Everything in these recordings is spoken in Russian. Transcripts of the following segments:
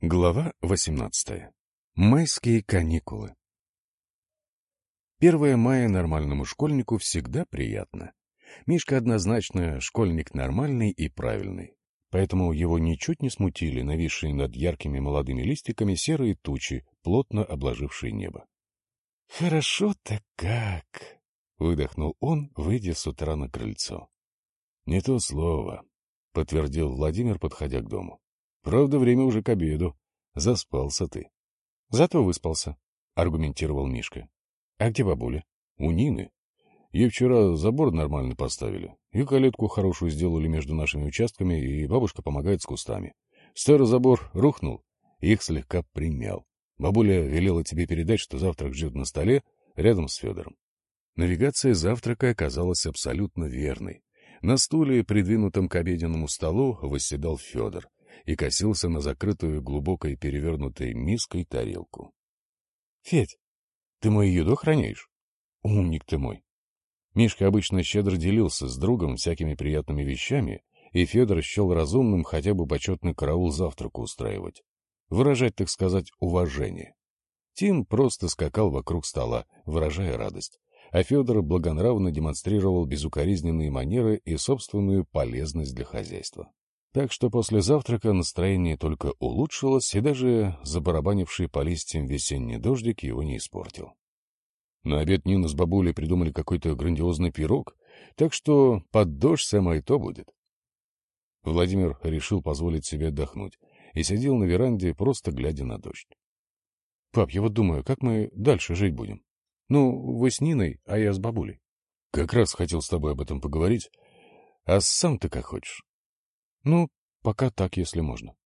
Глава 18. Майские каникулы. 1 мая нормальному школьнику всегда приятно. Мишка однозначно школьник нормальный и правильный, поэтому его ничуть не смутили нависшие над яркими молодыми листиками серые тучи, плотно обложившие небо. «Хорошо-то как!» — выдохнул он, выйдя с утра на крыльцо. «Не то слово», — подтвердил Владимир, подходя к дому. Правда, время уже к обеду. Заспался ты. — Зато выспался, — аргументировал Мишка. — А где бабуля? — У Нины. Ей вчера забор нормально поставили. И калитку хорошую сделали между нашими участками, и бабушка помогает с кустами. Старый забор рухнул, их слегка примял. Бабуля велела тебе передать, что завтрак ждет на столе рядом с Федором. Навигация завтрака оказалась абсолютно верной. На стуле, придвинутом к обеденному столу, восседал Федор и косился на закрытую глубокой перевернутой миской тарелку. — Федь, ты мою еду храняешь? Умник ты мой. Мишка обычно щедро делился с другом всякими приятными вещами, и Федор счел разумным хотя бы почетный караул завтраку устраивать. Выражать, так сказать, уважение. Тим просто скакал вокруг стола, выражая радость, а Федор благонравно демонстрировал безукоризненные манеры и собственную полезность для хозяйства. Так что после завтрака настроение только улучшилось, и даже забарабанивший по листьям весенний дождик его не испортил. На обед Нина с бабулей придумали какой-то грандиозный пирог, так что под дождь самое то будет. Владимир решил позволить себе отдохнуть и сидел на веранде, просто глядя на дождь. — Пап, я вот думаю, как мы дальше жить будем? Ну, вы с Ниной, а я с бабулей. — Как раз хотел с тобой об этом поговорить. А сам ты как хочешь. Ну, пока так, если можно.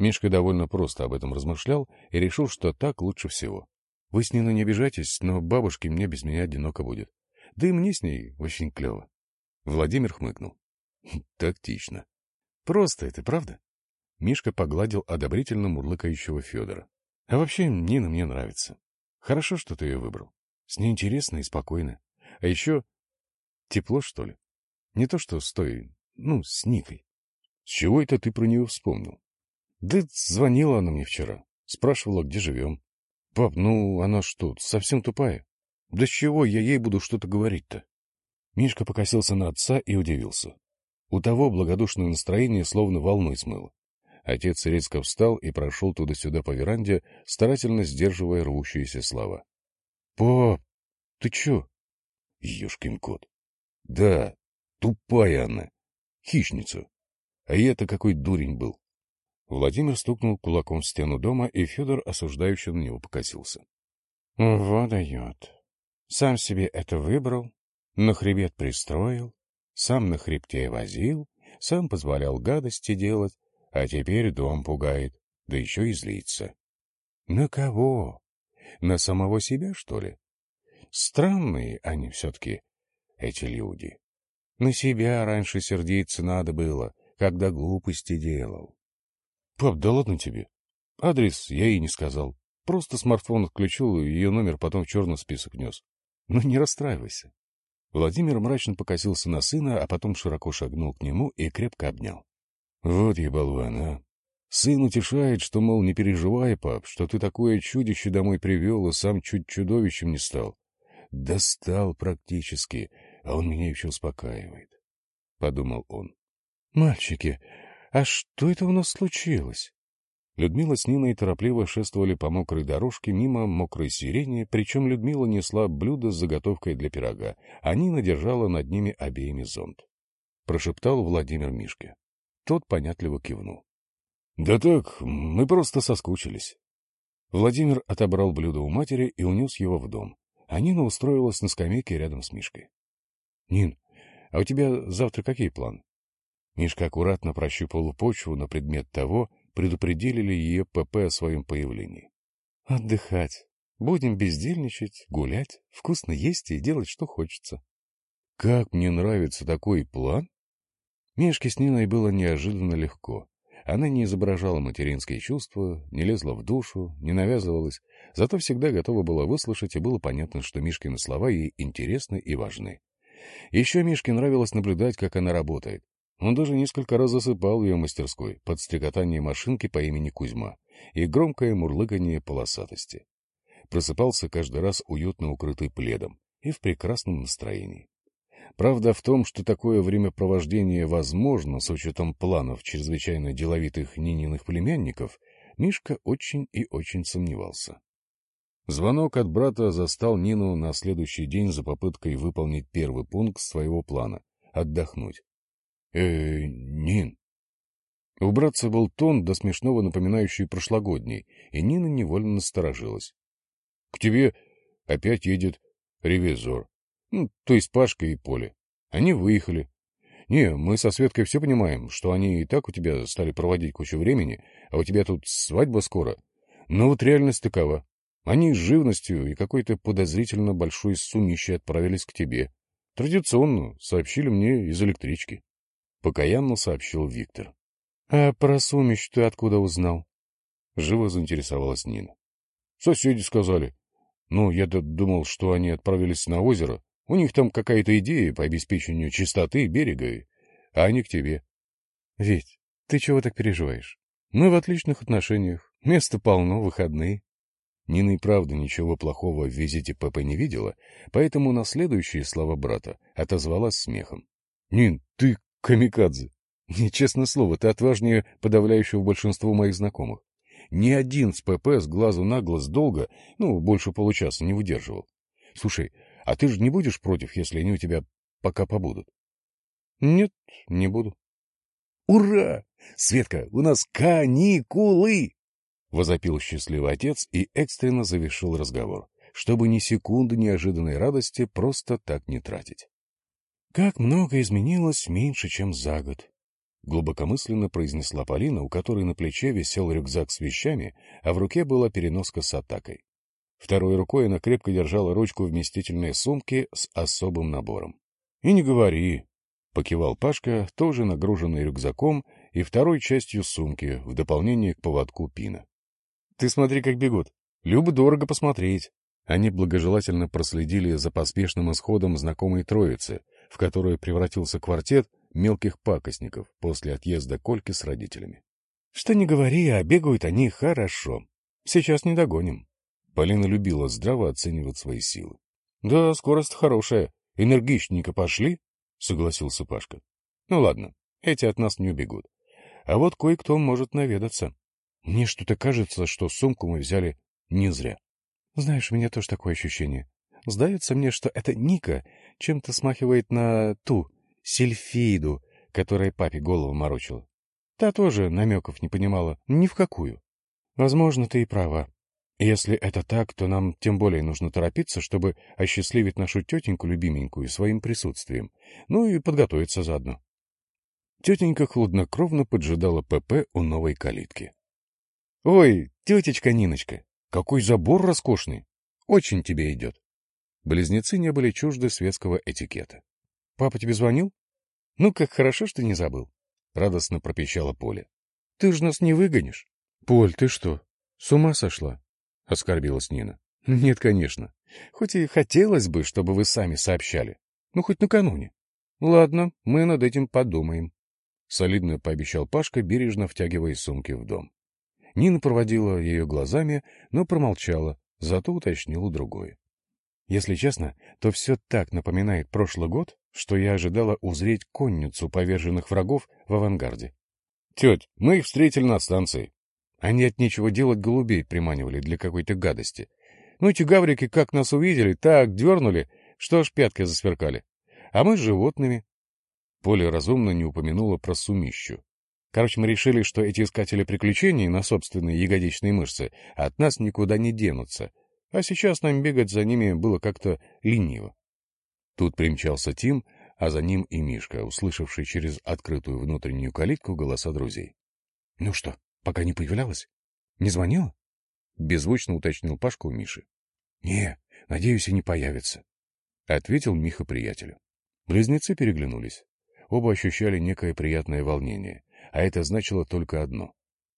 Мишка довольно просто об этом размышлял и решил, что так лучше всего. Вы с Ниной не обижайтесь, но бабушке мне без меня одиноко будет. Да и мне с ней очень клево. Владимир хмыкнул. Тактично. Просто это, правда? Мишка погладил одобрительно мурлыкающего Федора. А вообще, Нина мне нравится. Хорошо, что ты ее выбрал. С ней интересно и спокойно. А еще тепло, что ли? Не то, что с той, ну, с Никой. Чего это ты про нее вспомнил? Да звонила она мне вчера. Спрашивала, где живем. Пап, ну она что, совсем тупая? Да с чего я ей буду что-то говорить-то? Мишка покосился на отца и удивился. У того благодушное настроение словно волной смыло. Отец резко встал и прошел туда-сюда по веранде, старательно сдерживая рвущиеся слова. — Пап, ты чё? — Ёшкин кот. — Да, тупая она. Хищница. А я-то какой дурень был. Владимир стукнул кулаком в стену дома, и Федор осуждающе на него покосился. — Вот дает. Сам себе это выбрал, на хребет пристроил, сам на хребте возил, сам позволял гадости делать, а теперь дом пугает, да еще и злится. На кого? На самого себя, что ли? Странные они все-таки, эти люди. На себя раньше сердиться надо было, когда глупости делал. — Пап, да ладно тебе. Адрес я ей не сказал. Просто смартфон отключил, и ее номер потом в черный список нес. Ну, не расстраивайся. Владимир мрачно покосился на сына, а потом широко шагнул к нему и крепко обнял. — Вот я болван, а! Сын утешает, что, мол, не переживай, пап, что ты такое чудище домой привел, и сам чуть чудовищем не стал. Достал практически, а он меня еще успокаивает, — подумал он. «Мальчики, а что это у нас случилось?» Людмила с Ниной торопливо шествовали по мокрой дорожке мимо мокрой сирени, причем Людмила несла блюдо с заготовкой для пирога, а Нина держала над ними обеими зонт. Прошептал Владимир Мишке. Тот понятливо кивнул. — Да так, мы просто соскучились. Владимир отобрал блюдо у матери и унес его в дом, а Нина устроилась на скамейке рядом с Мишкой. — Нин, а у тебя завтра какие планы? Мишка аккуратно прощупал почву на предмет того, предупредили ли ее ПП о своем появлении. «Отдыхать. Будем бездельничать, гулять, вкусно есть и делать, что хочется». «Как мне нравится такой план!» Мишке с Ниной было неожиданно легко. Она не изображала материнские чувства, не лезла в душу, не навязывалась, зато всегда готова была выслушать, и было понятно, что Мишкины слова ей интересны и важны. Еще Мишке нравилось наблюдать, как она работает, он даже несколько раз засыпал в ее мастерской под стрекотание машинки по имени Кузьма и громкое мурлыканье полосатости. Просыпался каждый раз уютно укрытый пледом и в прекрасном настроении. Правда в том, что такое времяпровождение возможно с учетом планов чрезвычайно деловитых Нининых племянников, Мишка очень и очень сомневался. Звонок от брата застал Нину на следующий день за попыткой выполнить первый пункт своего плана — отдохнуть. Э Нин!» У братца был тон до смешного напоминающий прошлогодний, и Нина невольно насторожилась. — К тебе опять едет ревизор. Ну, то есть Пашка и Поля. Они выехали. Не, мы со Светкой все понимаем, что они и так у тебя стали проводить кучу времени, а у тебя тут свадьба скоро. Но вот реальность такова. Они с живностью и какой-то подозрительно большой сумищей отправились к тебе. Традиционно сообщили мне из электрички. Покаянно сообщил Виктор. — А про сумищ ты откуда узнал? Живо заинтересовалась Нина. — Соседи сказали. Ну, я-то думал, что они отправились на озеро, у них там какая-то идея по обеспечению чистоты берега, а они к тебе. — Ведь, ты чего так переживаешь? Мы в отличных отношениях, места полно, выходные. Нина и правда ничего плохого в визите ПП не видела, поэтому на следующие слова брата отозвалась смехом. — Нин, ты камикадзе! Честное слово, ты отважнее подавляющего большинства моих знакомых. Ни один с ПП с глазу на глаз долго, ну, больше получаса не выдерживал. Слушай, а ты же не будешь против, если они у тебя пока побудут? — Нет, не буду. — Ура! Светка, у нас каникулы! — возопил счастливый отец и экстренно завершил разговор, чтобы ни секунды неожиданной радости просто так не тратить. Как много изменилось меньше, чем за год. Глубокомысленно произнесла Полина, у которой на плече висел рюкзак с вещами, а в руке была переноска с атакой. Второй рукой она крепко держала ручку вместительной сумки с особым набором. — И не говори, — покивал Пашка, тоже нагруженный рюкзаком и второй частью сумки, в дополнение к поводку пина. — Ты смотри, как бегут. Любо дорого посмотреть. Они благожелательно проследили за поспешным исходом знакомой троицы, в которую превратился квартет мелких пакостников после отъезда Кольки с родителями. — Что не говори, а бегают они хорошо. Сейчас не догоним. Полина любила здраво оценивать свои силы. — Да, скорость хорошая. Энергичненько пошли, — согласился Пашка. — Ну ладно, эти от нас не убегут. А вот кое-кто может наведаться. Мне что-то кажется, что сумку мы взяли не зря. Знаешь, у меня тоже такое ощущение. Сдается мне, что эта Ника чем-то смахивает на ту, Сильфиду, которая папе голову морочила. Та тоже намеков не понимала ни в какую. Возможно, ты и права. Если это так, то нам тем более нужно торопиться, чтобы осчастливить нашу тетеньку любименькую своим присутствием, ну и подготовиться заодно. Тетенька хладнокровно поджидала ПП у новой калитки. — Ой, тетечка Ниночка, какой забор роскошный! Очень тебе идет. Близнецы не были чужды светского этикета. — Папа тебе звонил? — Ну, как хорошо, что не забыл. — радостно пропищала Поля. — Ты ж нас не выгонишь. — Поль, ты что, с ума сошла? — оскорбилась Нина. — Нет, конечно. Хоть и хотелось бы, чтобы вы сами сообщали. Ну, хоть накануне. — Ладно, мы над этим подумаем. Солидно пообещал Пашка, бережно втягивая сумки в дом. Нина проводила ее глазами, но промолчала, зато уточнила другое. Если честно, то все так напоминает прошлый год, что я ожидала узреть конницу поверженных врагов в авангарде. — Теть, мы их встретили на станции, они от нечего делать голубей приманивали для какой-то гадости. Ну, эти гаврики как нас увидели, так дернули, что аж пяткой засверкали. А мы с животными. Поля разумно не упомянула про сумищу. Короче, мы решили, что эти искатели приключений на собственные ягодичные мышцы от нас никуда не денутся, а сейчас нам бегать за ними было как-то лениво. Тут примчался Тим, а за ним и Мишка, услышавший через открытую внутреннюю калитку голоса друзей. — Ну что, Пока не появлялась? Не звонила? Беззвучно уточнил Пашка у Миши. Не, надеюсь, и не появится. Ответил Миха приятелю. Близнецы переглянулись. Оба ощущали некое приятное волнение, а это значило только одно.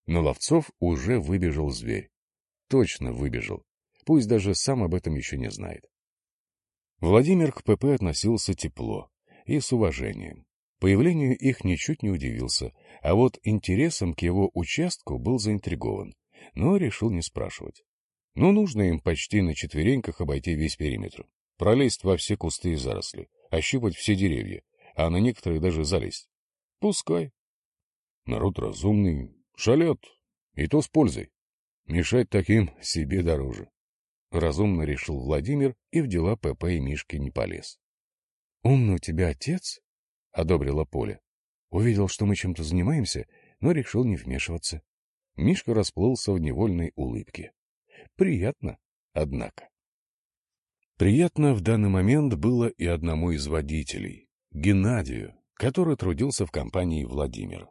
На ловцов уже выбежал зверь. Точно выбежал. Пусть даже сам об этом еще не знает. Владимир к ПП относился тепло и с уважением. Появлению их ничуть не удивился, а вот интересом к его участку был заинтригован. но решил не спрашивать. Но нужно им почти на четвереньках обойти весь периметр, пролезть во все кусты и заросли, ощупать все деревья, а на некоторые даже залезть. Пускай. Народ разумный, шалет, и то с пользой. Мешать таким себе дороже. Разумно решил Владимир и в дела ПП и Мишки не полез. — Умный у тебя отец? — одобрила Поля. Увидел, что мы чем-то занимаемся, но решил не вмешиваться. Мишка расплылся в невольной улыбке. Приятно, однако. Приятно в данный момент было и одному из водителей, Геннадию, который трудился в компании Владимира.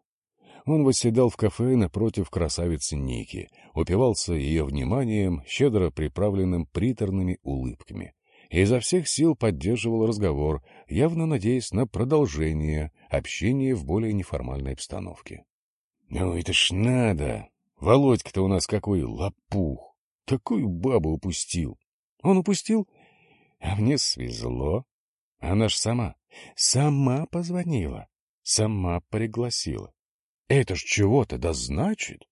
Он восседал в кафе напротив красавицы Ники, упивался ее вниманием, щедро приправленным приторными улыбками, и изо всех сил поддерживал разговор, явно надеясь на продолжение общения в более неформальной обстановке. — Ну это ж надо! Володька-то у нас какой лопух! Такую бабу упустил! Он упустил? А мне свезло. Она ж сама, сама позвонила, сама пригласила. Это ж чего-то да значит.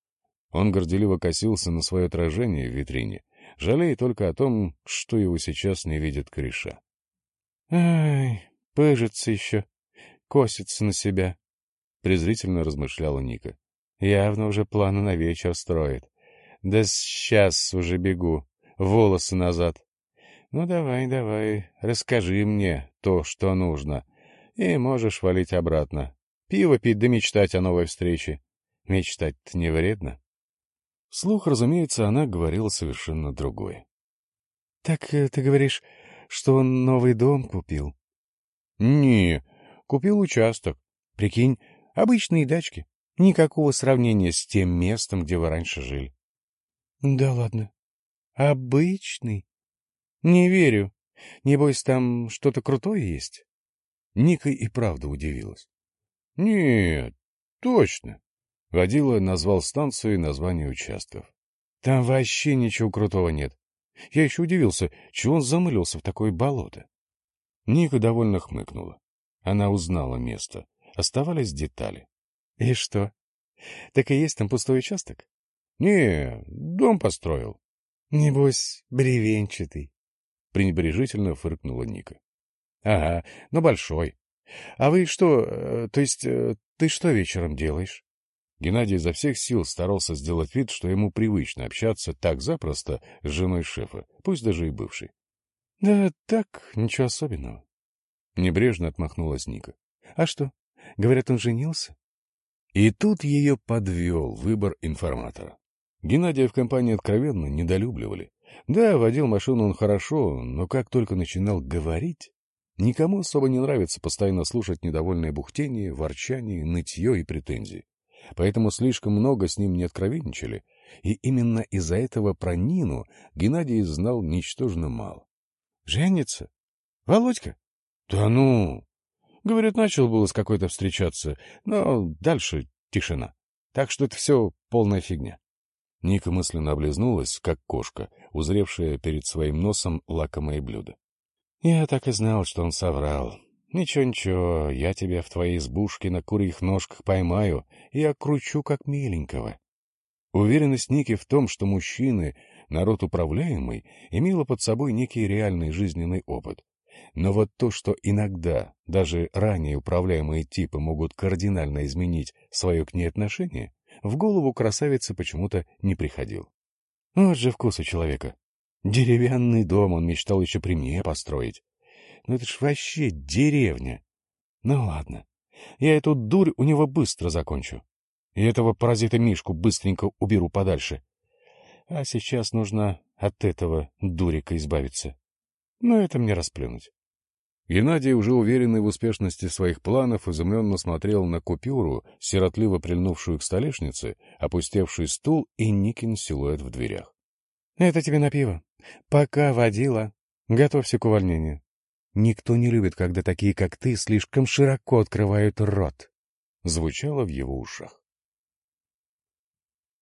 Он горделиво косился на свое отражение в витрине, жалея только о том, что его сейчас не видит кореша. — Ай, пыжится еще, косится на себя, — презрительно размышляла Ника. — Явно уже планы на вечер строит. Да сейчас уже бегу, волосы назад. Ну давай, давай, расскажи мне то, что нужно, и можешь валить обратно. Пиво пить да мечтать о новой встрече. Мечтать-то не вредно. Слух, разумеется, она говорила совершенно другое. — Так э, ты говоришь, что он новый дом купил? — Не, купил участок. Прикинь, обычные дачки. Никакого сравнения с тем местом, где вы раньше жили. — Да ладно. Обычный? Не верю. Небось, там что-то крутое есть? Ника и правда удивилась. — Нет, точно. Водила назвал станцию и название участков. — Там вообще ничего крутого нет. Я еще удивился, чего он замылился в такое болото. Ника довольно хмыкнула. Она узнала место. Оставались детали. — И что? Так и есть там пустой участок? — Не, дом построил. — Небось, бревенчатый. Пренебрежительно фыркнула Ника. — Ага, но большой. А вы что, э, то есть, э, ты что вечером делаешь? Геннадий изо всех сил старался сделать вид, что ему привычно общаться так запросто с женой шефа, пусть даже и бывшей. — Да так, ничего особенного. Небрежно отмахнулась Ника. — А что, говорят, он женился? И тут ее подвел выбор информатора. Геннадия в компании откровенно недолюбливали. Да, водил машину он хорошо, но как только начинал говорить, Никому особо не нравится постоянно слушать недовольное бухтение, ворчание, нытье и претензии. Поэтому слишком много с ним не откровенничали, и именно из-за этого про Нину Геннадий знал ничтожно мало. — Женится? Володька? — Да ну! Говорят, начал было с какой-то встречаться, но дальше тишина. Так что это все полная фигня. Ника мысленно облизнулась, как кошка, узревшая перед своим носом лакомое блюдо. Я так и знал, что он соврал. Ничего-ничего, я тебя в твоей избушке на курьих ножках поймаю и окручу как миленького. Уверенность Ники в том, что мужчины, народ управляемый, имела под собой некий реальный жизненный опыт. Но вот то, что иногда даже ранее управляемые типы могут кардинально изменить свое к ней отношение, в голову красавицы почему-то не приходил. Вот же вкус у человека. Деревянный дом он мечтал еще при мне построить. Ну это ж вообще деревня. Ну ладно, я эту дурь у него быстро закончу. И этого паразита Мишку быстренько уберу подальше. А сейчас нужно от этого дурика избавиться. Но это мне расплюнуть. Геннадий, уже уверенный в успешности своих планов, изумленно смотрел на купюру, сиротливо прильнувшую к столешнице, опустевший стул и Никин силуэт в дверях. — Это тебе на пиво. Пока водила. Готовься к увольнению. Никто не любит, когда такие, как ты, слишком широко открывают рот. Звучало в его ушах.